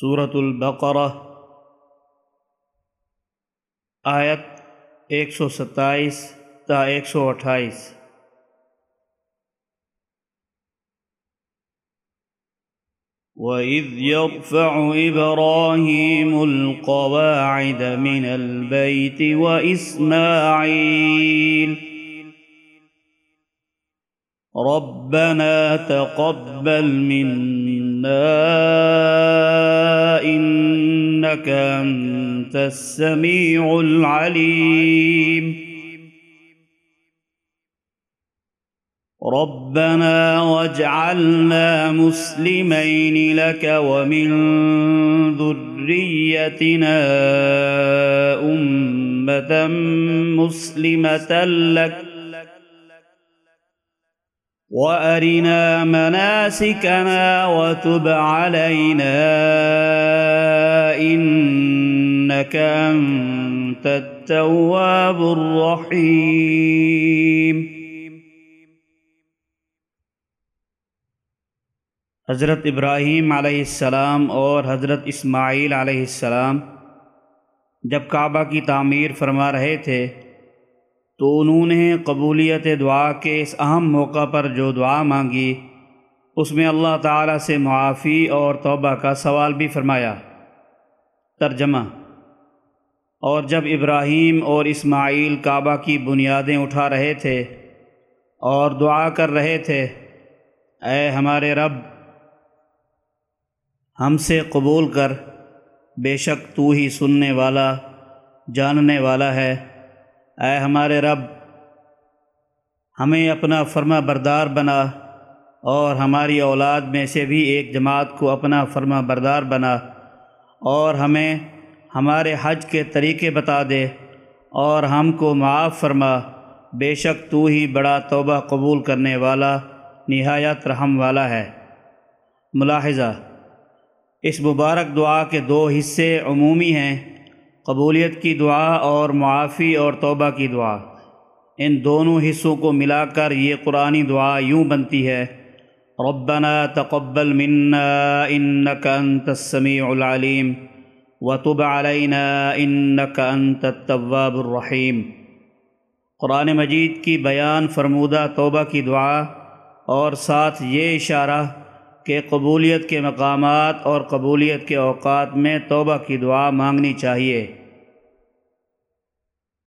صورت البقرہ آیت ایک سو ستائیس تا ایک سو اٹھائیس۔ وَإِذْ يَرْفَعُ إِبْرَاهِيمُ الْقَوَاعِدَ مِنَ الْبَيْتِ وَإِسْمَاعِيلُ، رَبَّنَا تَقَبَّلْ مِنَّا إِنَّكَ أَنْتَ السَّمِيعُ الْعَلِيمُ. ربنا واجعلنا مسلمين لك ومن ذريتنا أمة مسلمة لك. وأرنا مناسكنا وتب علينا إنك أنت التواب الرحيم حضرت ابراہیم علیہ السلام اور حضرت اسماعیل علیہ السلام جب کعبہ کی تعمیر فرما رہے تھے تو انہوں نے قبولیت دعا کے اس اہم موقع پر جو دعا مانگی، اس میں اللہ تعالیٰ سے معافی اور توبہ کا سوال بھی فرمایا۔ ترجمہ اور جب ابراہیم اور اسماعیل کعبہ کی بنیادیں اٹھا رہے تھے اور دعا کر رہے تھے، اے ہمارے رب، ہم سے قبول کر، بے شک تو ہی سننے والا، جاننے والا ہے۔ اے ہمارے رب، ہمیں اپنا فرما بردار بنا اور ہماری اولاد میں سے بھی ایک جماعت کو اپنا فرما بردار بنا اور ہمیں ہمارے حج کے طریقے بتا دے اور ہم کو معاف فرما۔ بے شک تو ہی بڑا توبہ قبول کرنے والا، نہایت رحم والا ہے۔ ملاحظہ، اس مبارک دعا کے دو حصے عمومی ہیں۔ قبولیت کی دعا اور معافی اور توبہ کی دعا۔ ان دونوں حصوں کو ملا کر یہ قرآنی دعا یوں بنتی ہے، ربنا تقبل منا انك انت السميع العليم وتب علينا انك انت التواب الرحیم۔ قرآن مجید کی بیان فرمودہ توبہ کی دعا اور ساتھ یہ اشارہ کہ قبولیت کے مقامات اور قبولیت کے اوقات میں توبہ کی دعا مانگنی چاہیے۔